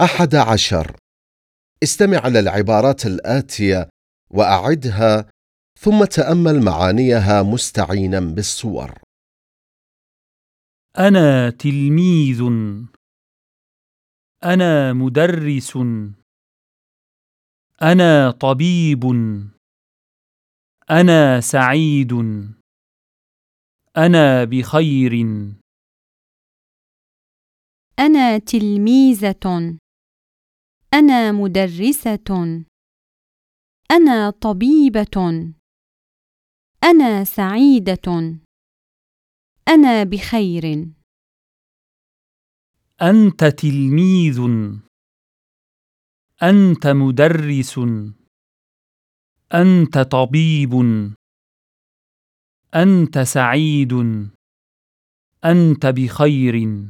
أحد عشر. استمع للعبارات الآتية وأعدها ثم تأمل معانيها مستعينا بالصور. أنا تلميذ. أنا مدرس. أنا طبيب. أنا سعيد. أنا بخير. أنا تلميذة. أنا مدرسة. أنا طبيبة. أنا سعيدة. أنا بخير. أنت تلميذ. أنت مدرس. أنت طبيب. أنت سعيد. أنت بخير.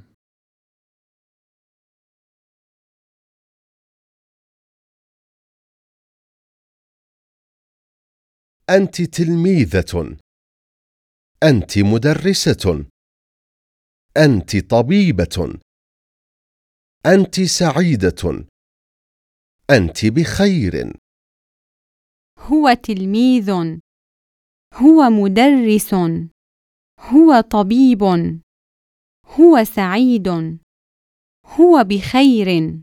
أنت تلميذة. أنت مدرسة. أنت طبيبة. أنت سعيدة. أنت بخير. هو تلميذ. هو مدرس. هو طبيب. هو سعيد. هو بخير.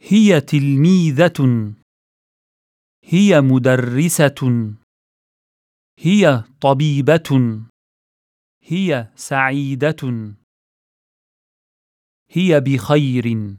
هي تلميذة. هي مدرسة. هي طبيبة. هي سعيدة. هي بخير.